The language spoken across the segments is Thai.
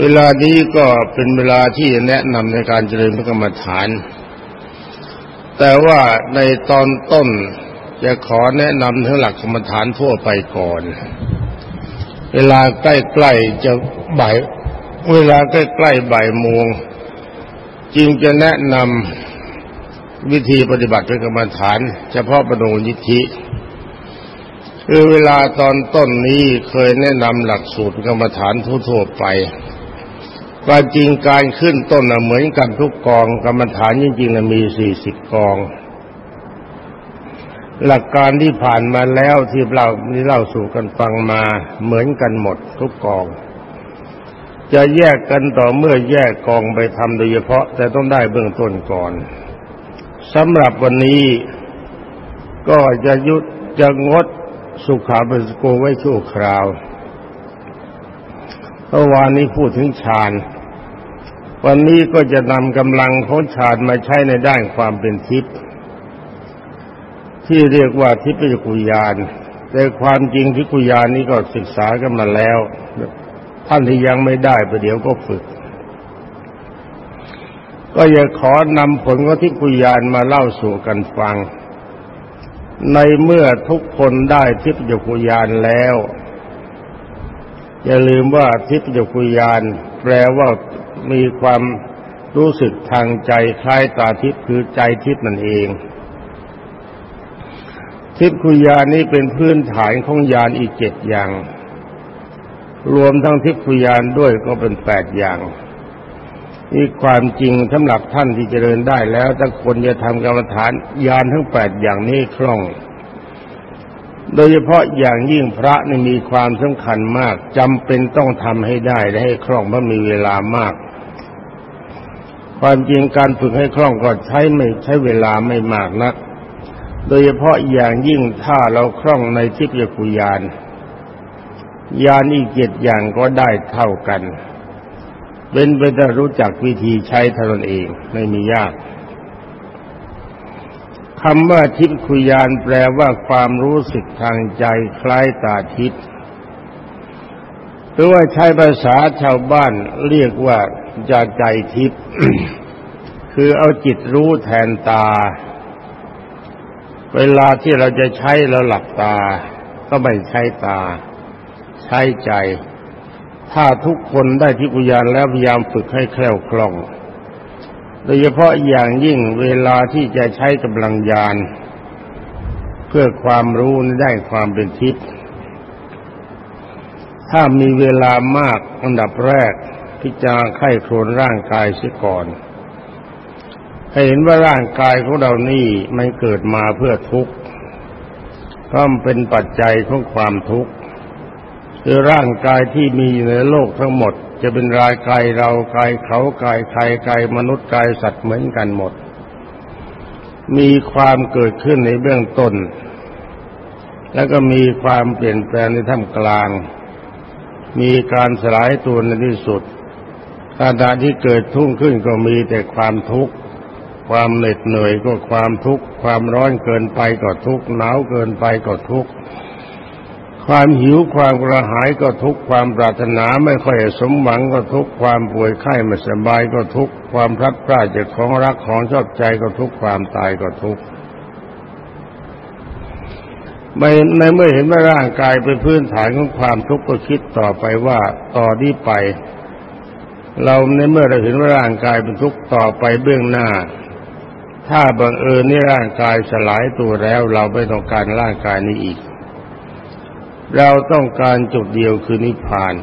เวลานี้ก็เป็นเวลาที่แนะนำในการเจริญพระกรรมฐาน แต่ว่าในตอนต้นจะขอแนะนำถึงหลักกรรมฐานทั่วไปก่อน เวลาใกล้ๆจะบ่าย เวลาใกล้ๆบ่ายโมงจึงจะแนะนำวิธีปฏิบัติพระกรรมฐาน เฉพาะปโนยิธิคือเวลาตอนต้นนี้เคยแนะนำหลักสูตรกรรมฐานทั่วๆไป ความจริงการขึ้นต้นเหมือนกันทุกกองกรรมฐานจริงๆมีสี่สิบกอง หลักการที่ผ่านมาแล้วที่เราที่เล่าสู่กันฟังมาเหมือนกันหมดทุกกอง จะแยกกันต่อเมื่อแยกกองไปทำโดยเฉพาะ แต่ต้องได้เบื้องต้นก่อนสำหรับวันนี้ก็จะยุดจะงดสุขาเบสโกไว้ชั่วคราวเมื่อวานนี้พูดถึงฌาน วันนี้ก็จะนำกำลังของฌานมาใช้ในด้านความเป็นทิพย์ที่เรียกว่าทิพยกุยาน แต่ความจริงทิพยกุยานนี้ก็ศึกษากันมาแล้ว ท่านที่ยังไม่ได้ประเดี๋ยวก็ฝึก ก็อยากขอนำผลของทิพยกุยานมาเล่าสู่กันฟัง ในเมื่อทุกคนได้ทิพยกุยานแล้ว อย่าลืมว่าทิพยคุยานแปลว่า มีความรู้สึกทางใจคล้ายตาทิพย์คือใจทิพย์นั่นเอง ทิพย์คุยานี้เป็นพื้นฐานของยานอีกเจ็ดอย่าง รวมทั้งทิพย์คุยานด้วยก็เป็นแปดอย่างนี่ความจริงสำหรับท่านที่เจริญได้แล้วถ้าคนจะทำกรรมฐานยานทั้งแปดอย่างนี้คล่อง โดยเฉพาะอย่างยิ่งพระนี่มีความสำคัญมากจำเป็นต้องทำให้ได้และให้คล่องเพราะมีเวลามาก ความจริงการฝึกให้คล่องก็ใช้ไม่ใช้เวลาไม่มากนัก โดยเฉพาะอย่างยิ่งถ้าเราคล่องในทิพยกุยาน ยานอีกเจ็ดอย่างก็ได้เท่ากัน เป็นไปได้รู้จักวิธีใช้เท่านั้นเองไม่มียากคำว่าทิพคุยานแปลว่าความรู้สึกทางใจคล้ายตาทิพย์หรือว่าใช้ภาษาชาวบ้านเรียกว่า จาใจทิพย์คือเอาจิตรู้แทนตา เวลาที่เราจะใช้เราหลับตา ก็ไม่ใช้ตา ใช้ใจ ถ้าทุกคนได้ทิพยานแล้วพยายามฝึกให้แคล่วคล่อง โดยเฉพาะอย่างยิ่งเวลาที่จะใช้กำลังยาน เพื่อความรู้ได้ความเป็นทิพย์ถ้ามีเวลามากอันดับแรก พิจารณาไข้ครวนร่างกายเสียก่อน ให้เห็นว่าร่างกายของเรานี่มันเกิดมาเพื่อทุกข์เพราะมันเป็นปัจจัยของความทุกข์คือร่างกายที่มีอยู่ในโลกทั้งหมด จะเป็นรายกายเรากายเขากายใครกายมนุษย์กายสัตว์เหมือนกันหมด มีความเกิดขึ้นในเบื้องต้น แล้วก็มีความเปลี่ยนแปลงในท่ามกลาง มีการสลายตัวในที่สุด ขณะที่เกิดทุ่งขึ้นก็มีแต่ความทุกข์ความเหน็ดเหนื่อยก็ความทุกข์ความร้อนเกินไปก็ทุกข์หนาวเกินไปก็ทุกข์ความหิวความกระหายก็ทุกข์ความปรารถนาไม่ค่อยสมหวังก็ทุกข์ความป่วยไข้ไม่สบายก็ทุกข์ความพลัดพรากจากของรักของชอบใจก็ทุกข์ความตายก็ทุกไม่ในเมื่อเห็นว่าร่างกายเป็นพื้นฐานของความทุกข์ก็คิดต่อไปว่าต่อที่ไป เราในเมื่อเราเห็นว่าร่างกายเป็นทุกข์ต่อไปเบื้องหน้า ถ้าบังเอิญนี่ร่างกายสลายตัวแล้ว เราไม่ต้องการร่างกายนี้อีก เราต้องการจุดเดียวคือนิพพาน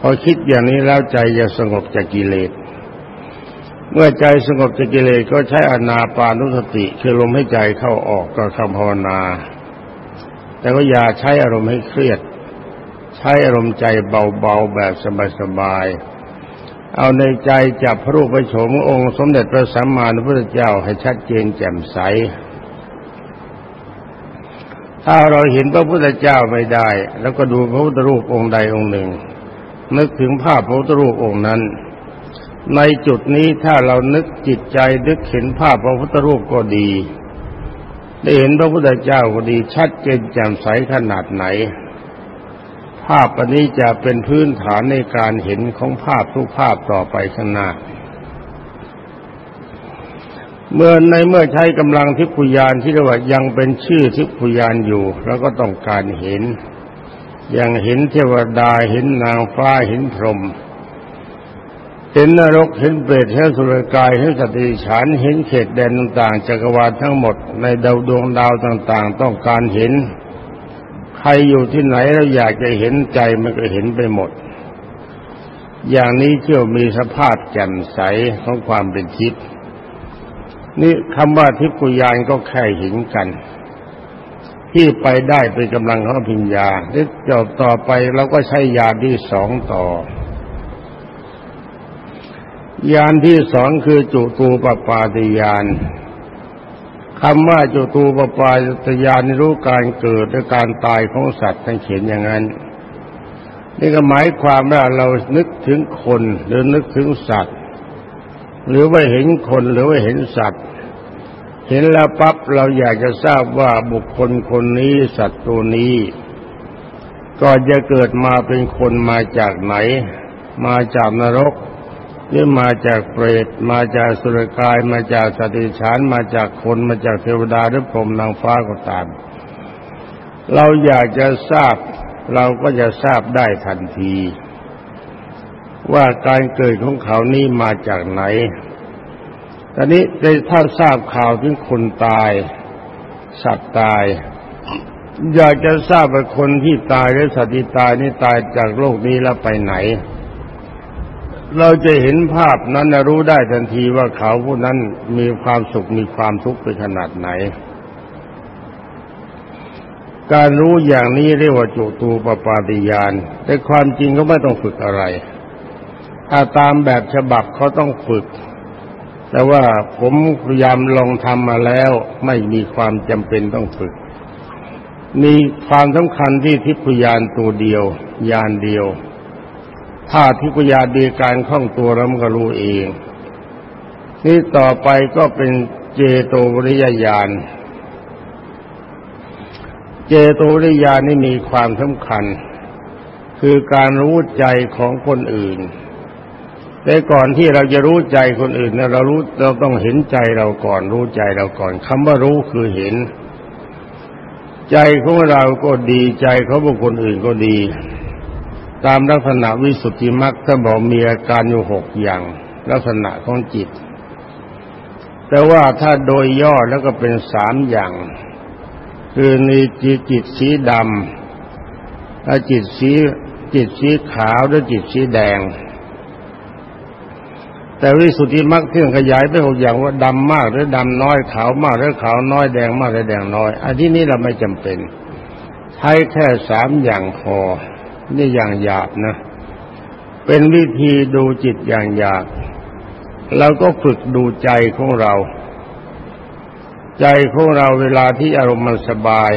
พอคิดอย่างนี้แล้วใจจะสงบจากกิเลสเมื่อใจสงบจากกิเลสก็ใช้อนาปานุสติคือลมให้ใจเข้าออกก็คำภาวนา แต่ก็อย่าใช้อารมณ์ให้เครียด ใช้อารมณ์ใจเบาๆแบบสบายๆ เอาในใจจับพระรูปพระโฉมองค์สมเด็จพระสัมมาสัมพุทธเจ้าให้ชัดเจนแจ่มใส ถ้าเราเห็นพระพุทธเจ้าไม่ได้ แล้วก็ดูพระพุทธรูปองค์ใดองค์หนึ่ง นึกถึงภาพพระพุทธรูปองค์นั้น ในจุดนี้ถ้าเรานึกจิตใจนึกเห็นภาพพระพุทธรูปก็ดีได้เห็นพระพุทธเจ้าก็ดีชัดเจนแจ่มใสขนาดไหน ภาพอันนี้จะเป็นพื้นฐานในการเห็นของภาพทุกภาพต่อไปข้างหน้า เมื่อในเมื่อใช้กำลังทิพยานที่เรียกว่ายังเป็นชื่อทิพยานอยู่เราก็ต้องการเห็น อย่างเห็นเทวดาเห็นนางฟ้าเห็นพรหมเห็นนรกเห็นเปรตเห็นสุรกายเห็นสติฉานเห็นเขตแดนต่างๆจักรวาลทั้งหมดในดาวดวงดาวต่างๆ ต้องการเห็น ใครอยู่ที่ไหนเราอยากจะเห็นใจมันก็เห็นไปหมด อย่างนี้เชื่อมีสภาพแจ่มใสของความเป็นทิพย์นี่คำว่าทิพกุยานก็แค่เห็นกัน ที่ไปได้เป็นกำลังของพิญญาที่จบต่อไปเราก็ใช้ยาที่สองต่อยานที่สองคือจุตูปปาติยาน คำว่าจุตูปปายตยานรู้การเกิดและการตายของสัตว์ท่านเขียนอย่างนั้น นี่ก็หมายความว่าเรานึกถึงคนหรือนึกถึงสัตว์ หรือว่าเห็นคนหรือว่าเห็นสัตว์ เห็นแล้วปั๊บเราอยากจะทราบว่าบุคคลคนนี้สัตว์ตัวนี้ก็จะเกิดมาเป็นคนมาจากไหน มาจากนรก หรือมาจากเปรตมาจากสุรกายมาจากสติฉานมาจากคนมาจากเทวดาหรือพรหมนางฟ้าก็ตาม เราอยากจะทราบเราก็จะทราบได้ทันที ว่าการเกิดของเขานี่มาจากไหน ตอนนี้ถ้าทราบข่าวถึงคนตาย สัตว์ตาย อยากจะทราบว่าคนที่ตายหรือสัตว์ที่ตายนี่ตายจากโลกนี้แล้วไปไหน เราจะเห็นภาพนั้นรู้ได้ทันทีว่าเขาผู้นั้นมีความสุขมีความทุกข์ไปขนาดไหน การรู้อย่างนี้เรียกว่าจุตูปปาติยาน แต่ความจริงก็ไม่ต้องฝึกอะไร ถ้าตามแบบฉบับเขาต้องฝึก แต่ว่าผมพยายามลองทำมาแล้วไม่มีความจำเป็นต้องฝึก มีความสำคัญที่ทิพยานตัวเดียว ยานเดียว ถ้าทิพยาดีการคล่องตัวแล้วมันก็รู้เอง นี่ต่อไปก็เป็นเจโตวริยญาณ เจโตวริยานี่มีความสำคัญ คือการรู้ใจของคนอื่น แต่ก่อนที่เราจะรู้ใจคนอื่นเรารู้เราต้องเห็นใจเราก่อน รู้ใจเราก่อนคำว่ารู้คือเห็น ใจของเราก็ดีใจเขาบุคคลอื่นก็ดี ตามลักษณะวิสุทธิมรรคถ้าบอกมีอาการอยู่หกอย่าง ลักษณะของจิต แต่ว่าถ้าโดยย่อแล้วก็เป็นสามอย่าง คือมีจิตจิตสีดำและจิตสีจิตสีขาวและจิตสีแดง แต่วิสุทธิมรรคที่ขยายไปหกอย่างว่าดำมากหรือดำน้อยขาวมากหรือขาวน้อยแดงมากหรือแดงน้อย อันที่นี้เราไม่จำเป็น ใช้แค่สามอย่างพอ นี่อย่างหยาบนะ เป็นวิธีดูจิตอย่างหยาบเราก็ฝึกดูใจของเรา ใจของเราเวลาที่อารมณ์มันสบาย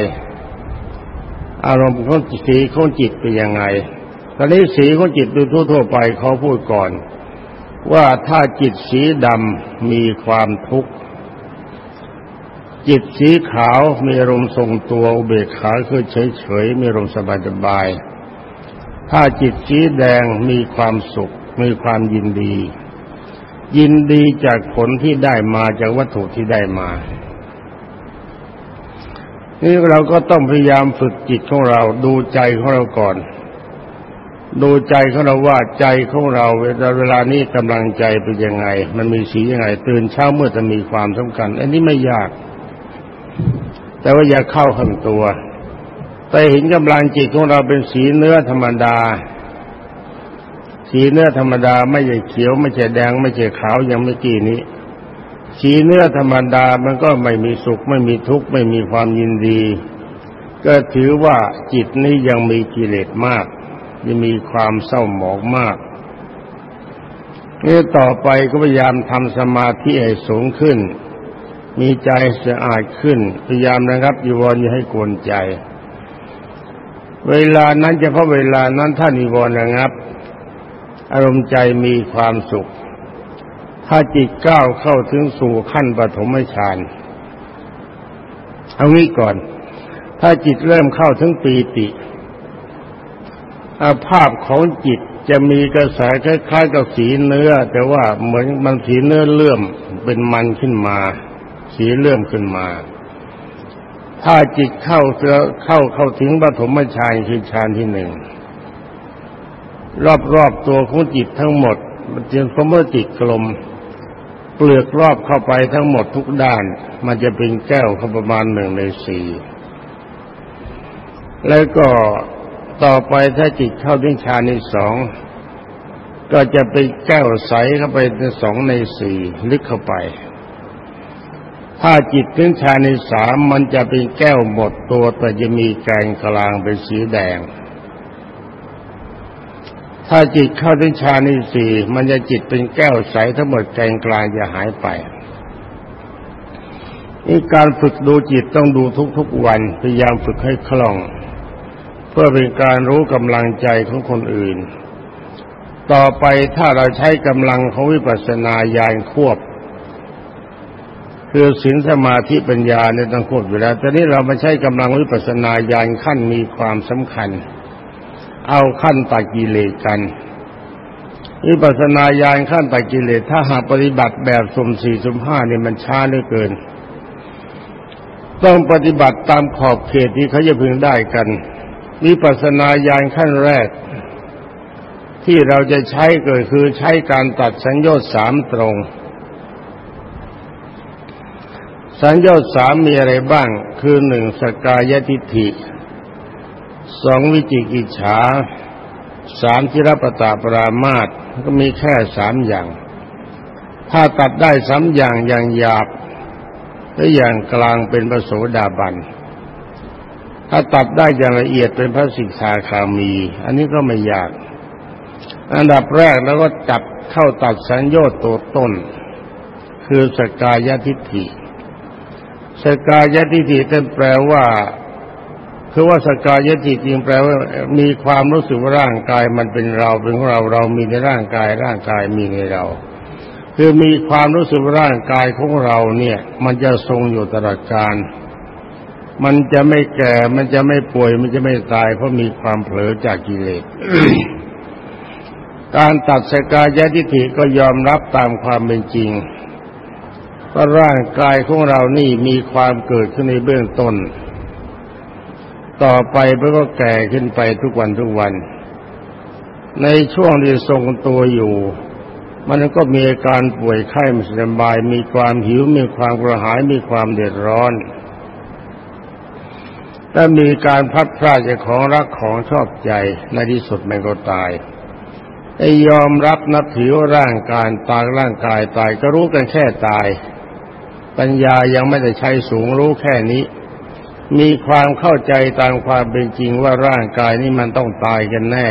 อารมณ์ของสีของจิตเป็นยังไง ตอนนี้สีของจิตดูทั่วๆไปเขาพูดก่อน ว่าถ้าจิตสีดำมีความทุกข์จิตสีขาวมีอารมณ์ทรงตัวอุเบกขาคือเฉยๆมีอารมณ์สบายๆ ถ้าจิตสีแดงมีความสุข มีความยินดี ยินดีจากผลที่ได้มาจากวัตถุที่ได้มานี่เราก็ต้องพยายามฝึกจิตของเราดูใจของเราก่อน ดูใจของเราว่าใจของเราเวลาเวลานี้กำลังใจเป็นยังไง มันมีสียังไง ตื่นเช้าเมื่อจะมีความสำคัญ อันนี้ไม่ยาก แต่ว่าอย่าเข้าขังตัว แต่เห็นกำลังจิตของเราเป็นสีเนื้อธรรมดา สีเนื้อธรรมดาไม่ใช่เขียว ไม่ใช่แดง ไม่ใช่ขาวอย่างเมื่อกี้นี้ สีเนื้อธรรมดามันก็ไม่มีสุข ไม่มีทุกข์ไม่มีความยินดี ก็ถือว่าจิตนี้ยังมีกิเลสมาก ยังมีความเศร้าหมองมากนี่ต่อไปก็พยายามทำสมาธิให้สูงขึ้น มีใจสะอาดขึ้น พยายามนะครับอยู่วนอย่าให้กวนใจ เวลานั้นจะเพราะเวลานั้นท่านนิวรณ์ระงับ อารมณ์ใจมีความสุข ถ้าจิตก้าวเข้าถึงสู่ขั้นปฐมฌานเอางี้ก่อน ถ้าจิตเริ่มเข้าถึงปีติอาภาพของจิตจะมีกระแสคล้ายๆกับสีเนื้อ แต่ว่าเหมือนมันสีเนื้อเลื่อมเป็นมันขึ้นมา สีเลื่อมขึ้นมา ถ้าจิตเข้าเข้าเข้าถึงปฐมฌานคือฌานที่หนึ่งรอบๆตัวของจิตทั้งหมดมันจะสมมติจิตกลม เปลือกรอบเข้าไปทั้งหมดทุกด้าน มันจะเป็นแก้วประมาณหนึ่งในสี่แล้วก็ต่อไปถ้าจิตเข้าถึงฌานที่สองก็จะเป็นแก้วใสเข้าไปในสองในสี่ลึกเข้าไป ถ้าจิตถึงฌานที่สามมันจะเป็นแก้วหมดตัวแต่จะมีแกงกลางเป็นสีแดง ถ้าจิตเข้าถึงฌานที่สี่มันจะจิตเป็นแก้วใสทั้งหมดแกงกลางจะหายไปนี่การฝึกดูจิตต้องดูทุกๆวันพยายามฝึกให้คล่อง เพื่อเป็นการรู้กำลังใจของคนอื่น ต่อไปถ้าเราใช้กำลังของวิปัสสนาญาณควบ คือศีลสมาธิปัญญาเนี่ยต้องควบอยู่แล้วแต่นี้เรามาใช้กำลังวิปัสสนาญาณขั้นมีความสำคัญ เอาขั้นตัดกิเลสกันวิปัสสนาญาณขั้นตัดกิเลสถ้าหากปฏิบัติแบบสมสี่สมห้าเนี่ยมันช้าเหลือเกิน ต้องปฏิบัติตามขอบเขตที่เขาจะพึงได้กันวิปัสสนาญาณขั้นแรก ที่เราจะใช้เก็คือใช้การตัดสัญญาสามตรง สัญญาสามมีอะไรบ้าง คือหนึ่งสกายทิฏฐิสองวิจิกิจฉาสามทิรปตาปรามาตก็มีแค่สามอย่าง ถ้าตัดได้สามอย่างอย่างหยาบและอย่างกลางเป็นประโสดาบัน ถ้าตัดได้อย่างละเอียดเป็นพระสิกขาคามี อันนี้ก็ไม่ยาก อันดับแรกแล้วก็จับเข้าตัดสัญญาตัวต้น คือสกายทิฏฐิ สกายทิฏฐิเป็นแปลว่า คือว่าสกายทิฏฐิจริงแปลว่า มีความรู้สึกว่าร่างกายมันเป็นเราเป็นของเราเรามีในร่างกาย ร่างกายมีในเรา คือมีความรู้สึกว่าร่างกายของเราเนี่ย มันจะทรงอยู่ตลอดกาลมันจะไม่แก่ มันจะไม่ป่วย มันจะไม่ตาย เพราะมีความเผลอจากกิเลส การตัดสกายทิฏฐิก็ยอมรับตามความเป็นจริง ว่าร่างกายของเรานี่มีความเกิดขึ้นในเบื้องต้น ต่อไปมันก็แก่ขึ้นไปทุกวันทุกวัน ในช่วงที่ทรงตัวอยู่ มันก็มีอาการป่วยไข้ไม่สบาย มีความหิว มีความกระหาย มีความเดือดร้อนถ้ามีการพัดพลาดจากของรักของชอบใจในที่สุดมันก็ตายไอ้ยอมรับนับถือร่างกายตายร่างกายตายก็รู้กันแค่ตาย ปัญญายังไม่ได้ใช้สูงรู้แค่นี้ มีความเข้าใจตามความเป็นจริงว่าร่างกายนี้มันต้องตายกันแน่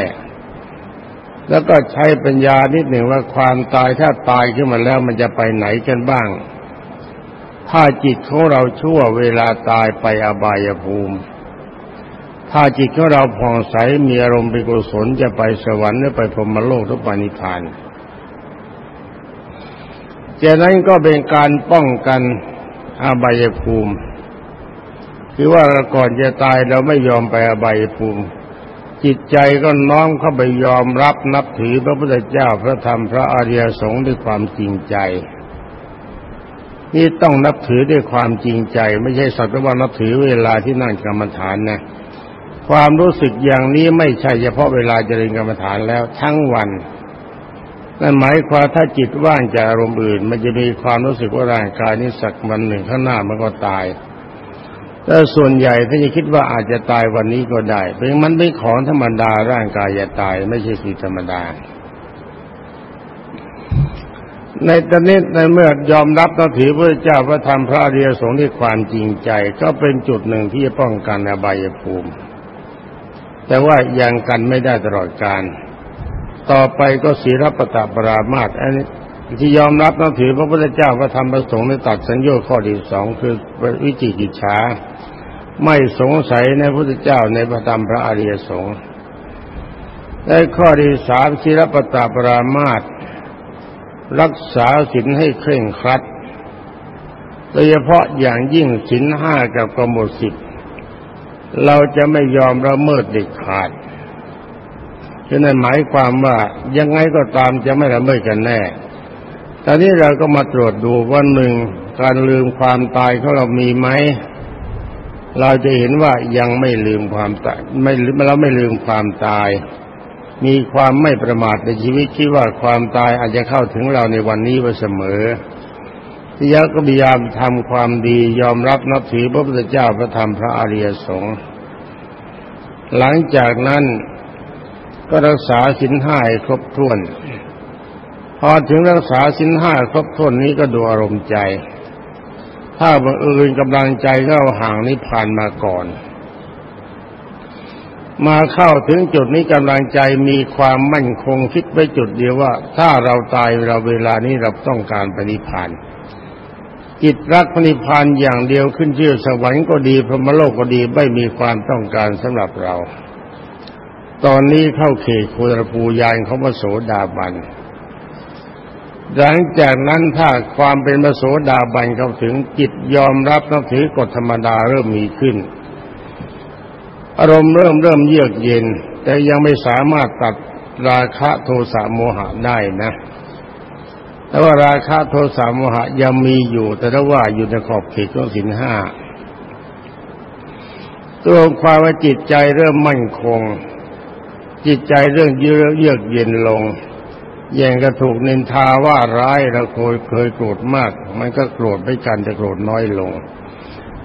แล้วก็ใช้ปัญญานิดหนึ่งว่าความตายถ้าตายขึ้นมาแล้วมันจะไปไหนกันบ้าง ถ้าจิตของเราชั่วเวลาตายไปอบายภูมิ ถ้าจิตของเราผ่องใสมีอารมณ์เป็นกุศลจะไปสวรรค์หรือไปพรหมโลกหรือไปนิพพาน จากนั้นก็เป็นการป้องกันอบายภูมิ คือว่าก่อนจะตายเราไม่ยอมไปอบายภูมิ จิตใจก็น้อมเข้าไปยอมรับนับถือพระพุทธเจ้าพระธรรมพระอริยสงฆ์ด้วยความจริงใจ นี่ต้องนับถือด้วยความจริงใจ ไม่ใช่สักแต่ว่านับถือเวลาที่นั่งกรรมฐานนะความรู้สึกอย่างนี้ไม่ใช่เฉพาะเวลาเจริญกรรมฐานแล้วทั้งวัน นั่นหมายความถ้าจิตว่างจากอารมณ์อื่น มันจะมีความรู้สึกว่าร่างกายนี้สักวันหนึ่งข้างหน้ามันก็ตายแต่ส่วนใหญ่ถ้าจะคิดว่าอาจจะตายวันนี้ก็ได้เพราะมันไม่ของธรรมดาร่างกายจะตายไม่ใช่สิ่งธรรมดา ในตอนนี้ในเมื่อยอมรับนับถือพระเจ้าพระธรรมพระอริยสงฆ์ด้วยความจริงใจ ก็เป็นจุดหนึ่งที่จะป้องกันอบายภูมิ แต่ว่ายังกันไม่ได้ตลอดการ ต่อไปก็ศีลปตปรามาตอันนี้ที่ยอมรับนับถือพระพุทธเจ้าพระธรรมพระสงฆ์ในตัดสัญญาข้อที่สองคือวิจิกิจฉาไม่สงสัยในพระพุทธเจ้าในพระธรรมพระอริยสงฆ์ในข้อที่สามศีลปตปรามาตรักษาศีลให้เคร่งครัดโดยเฉพาะอย่างยิ่งศีลห้ากับกำหนดสิบเราจะไม่ยอมละเมิดเด็ดขาด ฉะนั้นหมายความว่ายังไงก็ตามจะไม่ละเมิดกันแน่ ตอนนี้เราก็มาตรวจดูว่าหนึ่งการลืมความตายของเรามีไหม เราจะเห็นว่ายังไม่ลืมความตายไม่เราไม่ลืมความตาย มีความไม่ประมาทในชีวิตคิดว่าความตายอาจจะเข้าถึงเราในวันนี้ไว้เสมอที่ยักก็พยายามทำความดียอมรับนับถือพระพุทธเจ้าพระธรรมพระอริยสงฆ์หลังจากนั้น ก็รักษาสินห้าครบถ้วน พอถึงรักษาสินห้าครบถ้วนนี้ก็ดูอารมณ์ใจ ถ้าบังเอิญกำลังใจเข้าห่างนิพพานมาก่อน มาเข้าถึงจุดนี้กำลังใจมีความมั่นคงคิดไว้จุดเดียวว่า ถ้าเราตายเราเวลานี้เราต้องการปณิพานจิตรักปณิพานอย่างเดียวขึ้นชื่อสวรรค์ก็ดีพรหมโลกก็ดีไม่มีความต้องการสำหรับเรา ตอนนี้เข้าเขตโคตรภูยานเขาพระโสดาบัน หลังจากนั้นถ้าความเป็นพระโสดาบันเข้าถึงจิตยอมรับนับถือกฎธรรมดาเริ่มมีขึ้น อารมณ์เริ่มเริ่มเยือกเย็น แต่ยังไม่สามารถตัดราคะโทสะโมหะได้นะ แต่ว่าราคะโทสะโมหะยังมีอยู่ แต่ว่าอยู่ในขอบเขตของสินห้าตัวความว่าจิตใจเริ่มมั่นคง จิตใจเรื่องเยือกเยือกเย็นลงแย่งกระถูกนินทาว่าร้ายเราเคยเคยโกรธมาก มันก็โกรธไม่กันแต่โกรธน้อยลง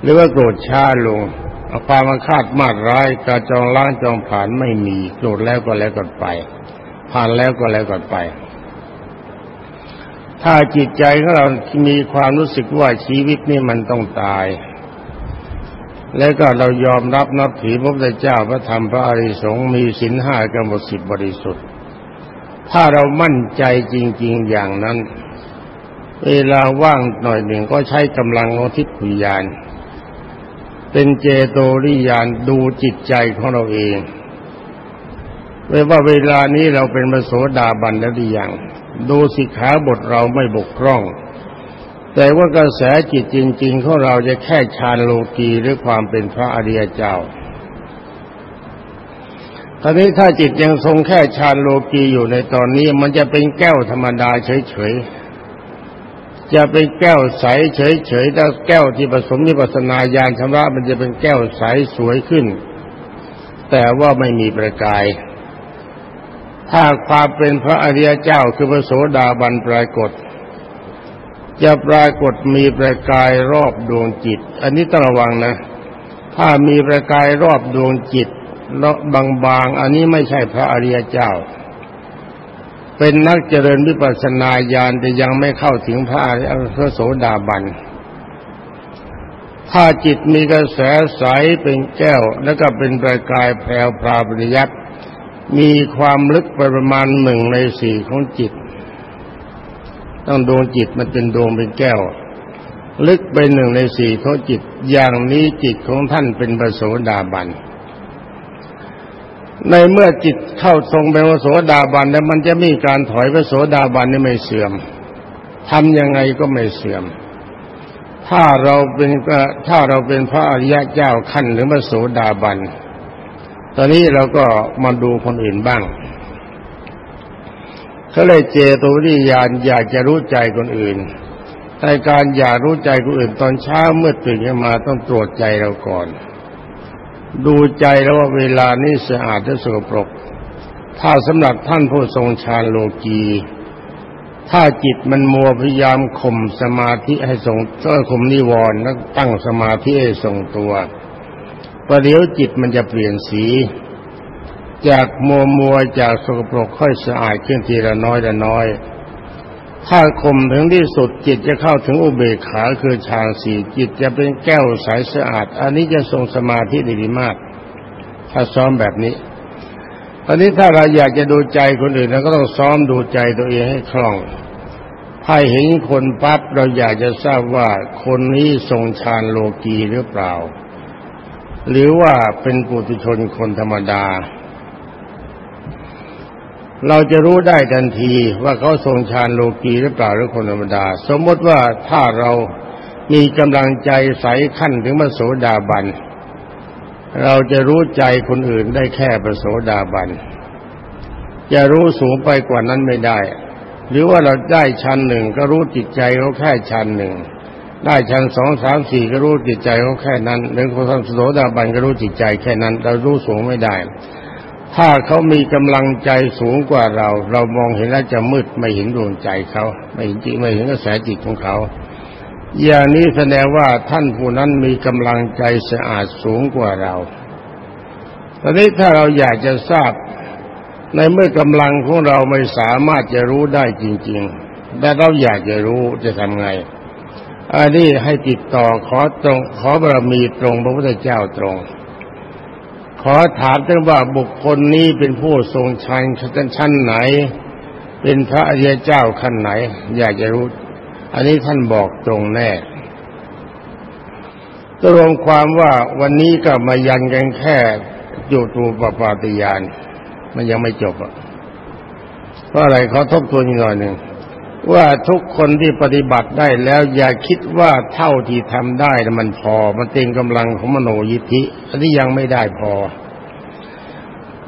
หรือว่าโกรธช้าลงเอาความมาคาดมาดร้ายกรจองล้างจองผ่านไม่มีโกรธแล้วก็แล้วกันไป ผ่านแล้วก็แล้วกันไป ถ้าจิตใจของเรามีความรู้สึกว่าชีวิตนี่มันต้องตาย แล้วก็เรายอมรับนับถือพระพุทธเจ้าพระธรรมพระอริสงฆ์มีศีลห้ากำหนดสิบบริสุทธิ์ ถ้าเรามั่นใจจริง ๆอย่างนั้น เวลาว่างหน่อยหนึ่งก็ใช้กำลังของทิพยาน เป็นเจโตริยานดูจิตใจของเราเองว่าเวลานี้เราเป็นมโสดาบันแล้วหรือยังดูสิขาบทเราไม่บกพร่อง แต่ว่ากระแสจิตจริง ๆ ของเราจะแค่ฌานโลกีหรือความเป็นพระอริยเจ้าตอนนี้ถ้าจิตยังทรงแค่ฌานโลกีอยู่ในตอนนี้ มันจะเป็นแก้วธรรมดาเฉยๆ จะเป็นแก้วใสเฉยๆถ้าแก้วที่ผสมนิพพานาญาณชำระมันจะเป็นแก้วใสสวยขึ้น แต่ว่าไม่มีประกาย ถ้าความเป็นพระอริยเจ้าคือพระโสดาบันปรากฏ จะปรากฏมีประกายรอบดวงจิต อันนี้ต้องระวังนะ ถ้ามีประกายรอบดวงจิตแล้วบางๆ อันนี้ไม่ใช่พระอริยเจ้า เป็นนักเจริญวิปัสสนาญาณแต่ยังไม่เข้าถึงพระอริยพระโสดาบัน ถ้าจิตมีกระแสใสเป็นแก้ว แล้วก็เป็นประกายแพรวพราปริยัตมีความลึกประมาณหนึ่งในสี่ของจิต ต้องดวงจิตมันเป็นดวงเป็นแก้ว ลึกไปหนึ่งในสี่ของจิต อย่างนี้จิตของท่านเป็นปโสดาบัน ในเมื่อจิตเข้าทรงเป็นปโสดาบันแล้วมันจะมีการถอยปโสดาบันนี่ไม่เสื่อมทำยังไงก็ไม่เสื่อม ถ้าเราเป็นถ้าเราเป็นพระอริยะเจ้าขั้นหรือปโสดาบัน ตอนนี้เราก็มาดูคนอื่นบ้าง เขาเลยเจตวิญญาณอยากจะรู้ใจคนอื่นในการอยากรู้ใจคนอื่นตอนเช้าเมื่อตื่นขึ้นมาต้องตรวจใจเราก่อน ดูใจแล้วว่าเวลานี้สะอาดและสกปรก ถ้าสำหรับท่านผู้ทรงฌานโลกีถ้าจิตมันมัวพยายามข่มสมาธิให้ทรงก็ข่มนิวรณ์แล้วตั้งสมาธิให้ทรงตัวประเดี๋ยวจิตมันจะเปลี่ยนสี จากมัวมัวจากสกปรกค่อยสะอาดขึ้นทีละน้อยละน้อย ถ้าข่มถึงที่สุดจิตจะเข้าถึงอุเบกขาคือฌานสี่จิตจะเป็นแก้วใสสะอาด อันนี้จะทรงสมาธิดีมาก ถ้าซ้อมแบบนี้อันนี้ถ้าเราอยากจะดูใจคนอื่นเราก็ต้องซ้อมดูใจตัวเองให้คล่องถ้าเห็นคนปั๊บเราอยากจะทราบว่าคนนี้ทรงฌานโลกีหรือเปล่า หรือว่าเป็นปุถุชนคนธรรมดา เราจะรู้ได้ทันทีว่าเขาทรงฌานโลกีหรือเปล่าหรือคนธรรมดา สมมติว่าถ้าเรามีกำลังใจใสขั้นถึงมโสดาบัน เราจะรู้ใจคนอื่นได้แค่ประโสดาบัน จะรู้สูงไปกว่านั้นไม่ได้ หรือว่าเราได้ชั้นหนึ่งก็รู้จิตใจเขาแค่ชั้นหนึ่ง ได้ชั้นสองสามสี่ก็รู้จิตใจเขาแค่นั้นหรือคนทำโสดาบันก็รู้จิตใจแค่นั้น เรารู้สูงไม่ได้ ถ้าเขามีกำลังใจสูงกว่าเรา เรามองเห็นแล้วจะมืดไม่เห็นดวงใจเขาไม่เห็นจิตไม่เห็นกระแสจิตของเขา อย่างนี้แสดงว่าท่านผู้นั้นมีกำลังใจสะอาดสูงกว่าเรา ตอนนี้ถ้าเราอยากจะทราบ ในเมื่อกำลังของเราไม่สามารถจะรู้ได้จริง ๆ แต่เราอยากจะรู้จะทำไงอันนี้ให้ติดต่อขอตรงขอบารมีตรงพระพุทธเจ้าตรง ขอถามถึงว่าบุคคลนี้เป็นผู้ทรงชันชั้นไหน เป็นพระอริยเจ้าขั้นไหน อยากจะรู้ อันนี้ท่านบอกตรงแน่ตรวมความว่าวันนี้ก็มายันกันแค่อยู่ตูปปาติยาน มันยังไม่จบอะเพราะอะไรเขาทบทวนอีกหน่อยหนึ่ง ว่าทุกคนที่ปฏิบัติได้แล้วอย่าคิดว่าเท่าที่ทำได้มันพอ มันเต็มกำลังของมโนยิทธิอันนี้ยังไม่ได้พอ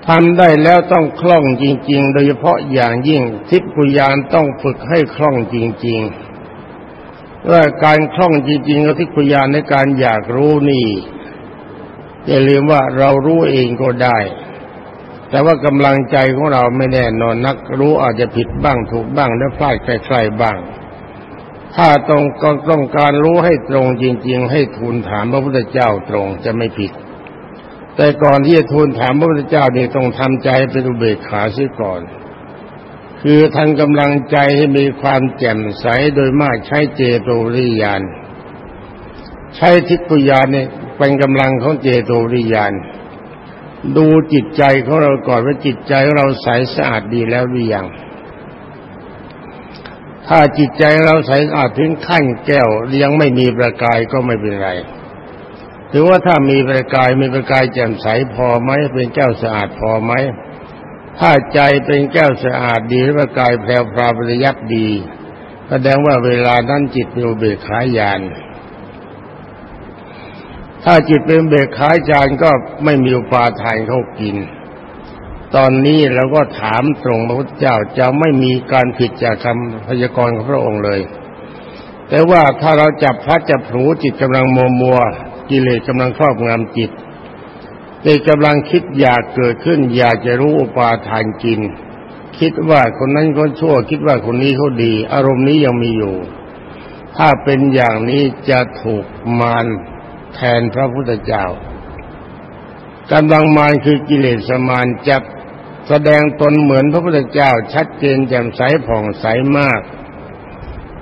ทำได้แล้วต้องคล่องจริง ๆ โดยเฉพาะอย่างยิ่งทิพกุยานต้องฝึกให้คล่องจริงๆว่าการคล่องจริงๆกับทิพกุยานในการอยากรู้นี่อย่าลืมว่าเรารู้เองก็ได้ แต่ว่ากำลังใจของเราไม่แน่นอนนัก รู้อาจจะผิดบ้างถูกบ้างและพลาดใครๆบ้าง ถ้าต้องต้องการรู้ให้ตรงจริง ๆ ให้ทูลถามพระพุทธเจ้าตรงจะไม่ผิด แต่ก่อนที่จะทูลถามพระพุทธเจ้านี่ต้องทำใจเป็นอุเบกขาเสียก่อน คือทันกำลังใจให้มีความแจ่มใสโดยมากใช้เจโตริยาน ใช้ทิพยานเนี่ยเป็นกำลังของเจโตริยาน ดูจิตใจของเราก่อนว่าจิตใจเราใสสะอาดดีแล้วหรือยัง ถ้าจิตใจเราใสสะอาดถึงขั้นแก้วยังไม่มีประกายก็ไม่เป็นไรถือว่าถ้ามีประกายมีประกายแจ่มใสพอไหมเป็นแก้วสะอาดพอไหม ถ้าใจเป็นแก้วสะอาดดีประกายแพรวพราปริยับดี แสดงว่าเวลานั้นจิตมีอุเบกขาญาณ ถ้าจิตเป็นเบกขายจานก็ไม่มีอุปาทานเขากิน ตอนนี้เราก็ถามตรงพระพุทธเจ้าจะไม่มีการผิดจากคำพยากรณ์ของพระองค์เลย แต่ว่าถ้าเราจับพระจับผูจิตกำลังมัวมัวกิเลสกำลังครอบงำจิตเด็กกำลังคิดอยากเกิดขึ้น อยากจะรู้อุปาทานกิน คิดว่าคนนั้นคนชั่ว คิดว่าคนนี้เขาดี อารมณ์นี้ยังมีอยู่ ถ้าเป็นอย่างนี้จะถูกมาร แทนพระพุทธเจ้ากำลังมารคือกิเลสมารจะแสดงตนเหมือนพระพุทธเจ้า ชัดเจนแจ่มใสผ่องใสมาก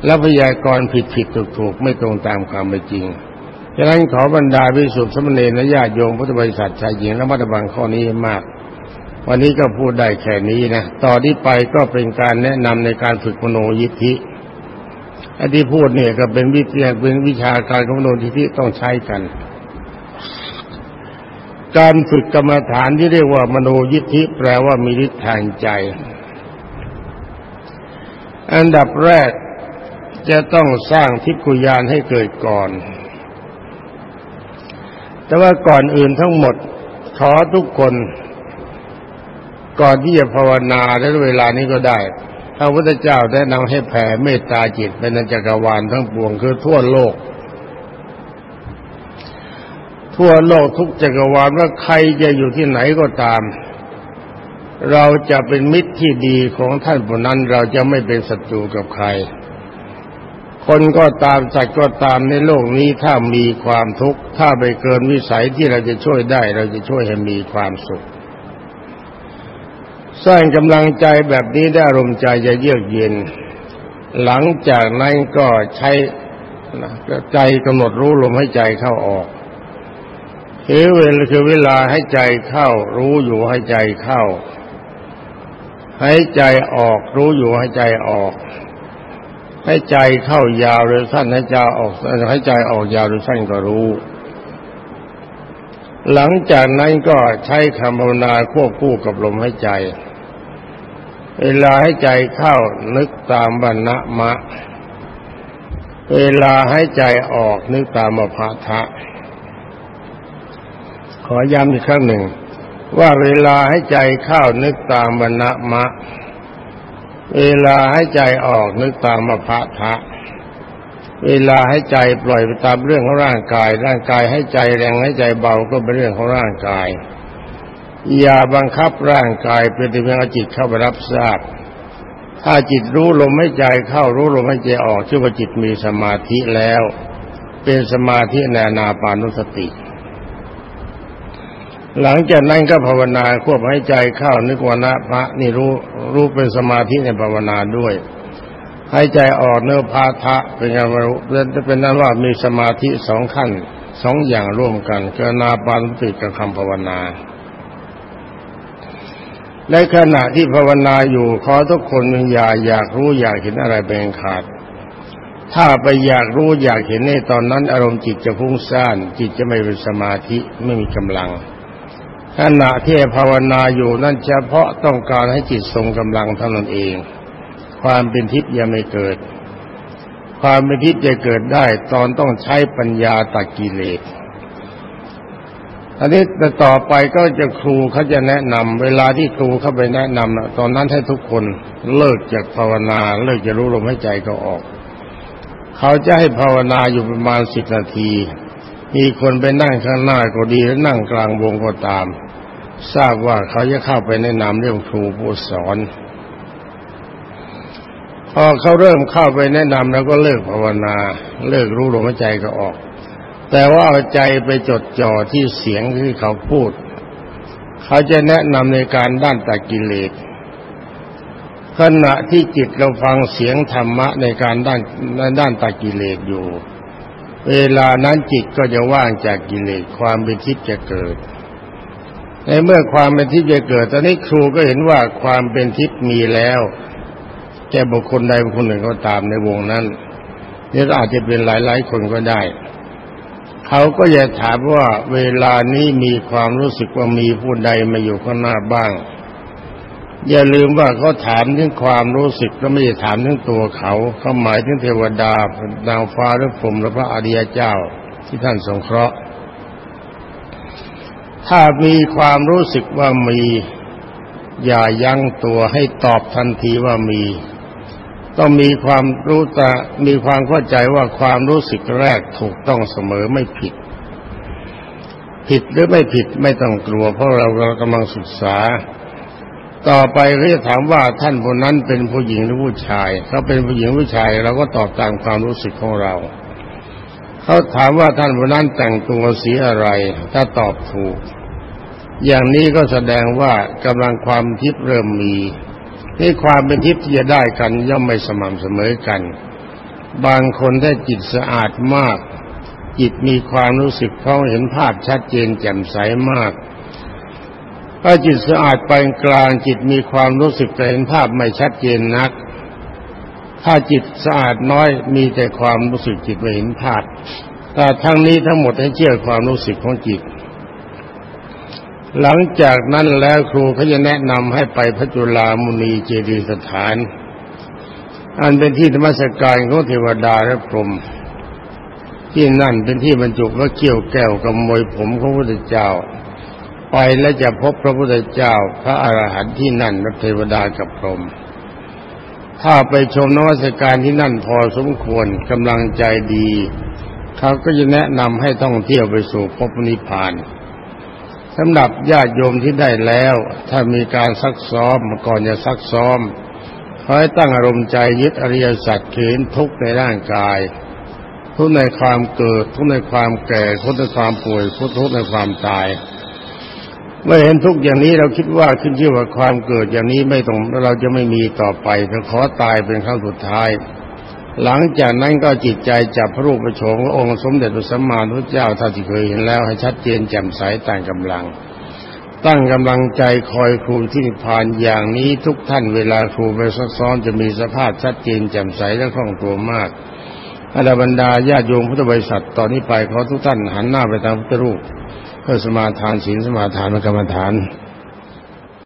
และพยากรณ์ผิดผิดถูกถูกไม่ตรงตามความเป็นจริงฉะนั้นขอบรรดาวิสุทธิสมณีและญาติโยมพุทธบริษัทชายหญิงและมัตบังข้อนี้มาก วันนี้ก็พูดได้แค่นี้นะต่อที่ไปก็เป็นการแนะนำในการฝึกมโนยิทธิ อันที่พูดเนี่ยก็เป็นวิทยาเป็นวิชาการของโนทิที่ต้องใช้กัน การฝึกกรรมฐานที่เรียกว่ามโนยิทธิแปลว่ามีฤทธิ์ทางใจ อันดับแรกจะต้องสร้างทิพยานให้เกิดก่อน แต่ว่าก่อนอื่นทั้งหมดขอทุกคน ก่อนที่จะภาวนาในเวลานี้ก็ได้ พระพุทธเจ้าแนะนำให้แผ่เมตตาจิตเป็นจักรวาลทั้งปวงคือทั่วโลก ทั่วโลกทุกจักรวาลว่าใครจะอยู่ที่ไหนก็ตาม เราจะเป็นมิตรที่ดีของท่านผู้นั้นเราจะไม่เป็นศัตรูกับใคร คนก็ตามสัตว์ก็ตามในโลกนี้ถ้ามีความทุกข์ถ้าไปเกินวิสัยที่เราจะช่วยได้ เราจะช่วยให้มีความสุข สร้างกำลังใจแบบนี้ได้อารมณ์ใจจะเยือกเย็น หลังจากนั้นก็ใช้ใจกำหนดรู้ลมให้ใจเข้าออกเอเวลคือเวลาให้ใจเข้า รู้อยู่ให้ใจเข้า ให้ใจออก รู้อยู่ให้ใจออก ให้ใจเข้ายาวหรือสั้นให้ใจออกให้ใจออกยาวหรือสั้นก็รู้ หลังจากนั้นก็ใช้คำภาวนาควบคู่กับลมให้ใจ เวลาให้ใจเข้านึกตามบรรณมะ เวลาให้ใจออกนึกตามอภาทะ ขอย้ำอีกครั้งหนึ่ง ว่าเวลาให้ใจเข้านึกตามบรรณมะ เวลาให้ใจออกนึกตามมภะทะ เวลาให้ใจปล่อยไปตามเรื่องของร่างกาย ร่างกายให้ใจแรงให้ใจเบาก็เป็นเรื่องของร่างกาย อย่าบังคับร่างกายเป็นเพียงจิตเข้าไปรับทราบ ถ้าจิตรู้ลมให้ใจเข้ารู้ลมให้ใจออกชื่อว่าจิตมีสมาธิแล้ว เป็นสมาธิในนาปานุสติ หลังจากนั้นก็ภาวนาควบให้ใจเข้านึกวนะพระนี่รู้รู้เป็นสมาธิในภาวนาด้วยให้ใจออกเนื้อพาทะเป็นการรู้เป็นนั้นว่ามีสมาธิสองขั้นสองอย่างร่วมกันคือนาปานติกับคำภาวนา ในขณะที่ภาวนาอยู่ขอทุกคนอย่าอยากรู้อยากเห็นอะไรเป็นขาด ถ้าไปอยากรู้อยากเห็นในตอนนั้น อารมณ์จิตจะพุ่งซ่าน จิตจะไม่เป็นสมาธิไม่มีกำลัง ขณะที่ภาวนาอยู่นั่นเฉพาะต้องการให้จิตทรงกำลังเท่านั้นเอง ความเป็นทิพย์ยังไม่เกิด ความเป็นทิพย์จะเกิดได้ ตอนต้องใช้ปัญญาตัดกิเลส อันนี้แต่ต่อไปก็จะครูเขาจะแนะนำเวลาที่ครูเข้าไปแนะนำนะตอนนั้นให้ทุกคนเลิกจากภาวนา เลิกจะรู้ลมหายใจก็ออก เขาจะให้ภาวนาอยู่ประมาณสิบนาที มีคนไปนั่งข้างหน้าก็ดีแล้วนั่งกลางวงก็ตาม ทราบว่าเขาจะเข้าไปแนะนำเรื่องครูผู้สอน พอเขาเริ่มเข้าไปแนะนำแล้วก็เลิกภาวนา เลิกรู้ลมหายใจก็ออก แต่ว่าเอาใจไปจดจ่อที่เสียงที่เขาพูด เขาจะแนะนำในการด้านตะกิเลสขณะที่จิตเราฟังเสียงธรรมะในการด้านด้านตะกิเลสอยู่ เวลานั้นจิตก็จะว่างจากกิเลสความเป็นทิพย์จะเกิด ในเมื่อความเป็นทิพย์จะเกิด ตอนนี้ครูก็เห็นว่าความเป็นทิพย์มีแล้วแก่บุคคลใดบุคคลหนึ่งก็ตามในวงนั้นนี่อาจจะเป็นหลายๆคนก็ได้ เขาก็จะถามว่าเวลานี้มีความรู้สึกว่ามีผู้ใดมาอยู่ข้างหน้าบ้าง อย่าลืมว่าเขาถามถึงความรู้สึกแล้วไม่ได้ถามถึงตัวเขาเขาหมายถึงเทวดานางฟ้าหรือพรหมหรือพระอริยเจ้าที่ท่านสงเคราะห์ ถ้ามีความรู้สึกว่ามี อย่ายั้งตัวให้ตอบทันทีว่ามี ต้องมีความรู้ตามีความเข้าใจว่าความรู้สึกแรกถูกต้องเสมอไม่ผิด ผิดหรือไม่ผิดไม่ต้องกลัว เพราะเรากำลังศึกษา ต่อไปเขาจะถามว่าท่านคนนั้นเป็นผู้หญิงหรือผู้ชายเขาเป็นผู้หญิงผู้ชาย เราก็ตอบตามความรู้สึกของเราเขาถามว่าท่านคนนั้นแต่งตัวสีอะไร ถ้าตอบถูก อย่างนี้ก็แสดงว่ากำลังความทิพย์เริ่มมี ที่ความเป็นทิพย์ที่จะได้กันย่อมไม่สม่ำเสมอกัน บางคนถ้าจิตสะอาดมาก จิตมีความรู้สึกเขาเห็นภาพชัดเจนแจ่มใสมากถ้าจิตสะอาดไปกลางจิตมีความรู้สึกแต่เห็นภาพไม่ชัดเจนนัก ถ้าจิตสะอาดน้อยมีแต่ความรู้สึกจิตไม่เห็นภาพแต่ทั้งนี้ทั้งหมดให้เชื่อความรู้สึกของจิต หลังจากนั้นแล้วครูเขาจะแนะนำให้ไปพระจุลามุนีเจดีสถาน อันเป็นที่ธรรมสการของเทวดาและพรหมที่นั่นเป็นที่บรรจุพระเกี่ยวแก้วกับมวยผมของพระพุทธเจ้า ไปแล้วจะพบพระพุทธเจ้า พระอรหันต์ที่นั่นและเทวดากับพรหมถ้าไปชมนวัตการที่นั่นพอสมควรกำลังใจดี เขาก็จะแนะนำให้ท่องเที่ยวไปสู่พบนิพพาน สำหรับญาติโยมที่ได้แล้ว ถ้ามีการซักซ้อมก่อนจะซักซ้อมขอให้ตั้งอารมณ์ใจยึดอริยสัจเข็นทุกในร่างกาย ทุกในความเกิด ทุกในความแก่ทุกในความป่วยทุกในความตาย เมื่อเห็นทุกอย่างนี้เราคิดว่าขึ้นชื่อว่าความเกิดอย่างนี้ไม่ต้องเราจะไม่มีต่อไปเราขอตายเป็นครั้งสุดท้าย หลังจากนั้นก็จิตใจจับพระรูปประชงองค์สมเด็จพระสัมมาสัมพุทธเจ้าท่านที่เคยเห็นแล้วให้ชัดเจนแจ่มใสต่างกำลัง ตั้งกำลังใจคอยครูที่นิพพานอย่างนี้ทุกท่านเวลาครูไปซักซ้อนจะมีสภาพชัดเจนแจ่มใสและคล่องตัวมากอาบรรดาญาติโยมพุทธบริษัทตอนนี้ไปขอทุกท่านหันหน้าไปทางพุทธรูปเพื่อสมาทานศีลสมาทานกรรมฐาน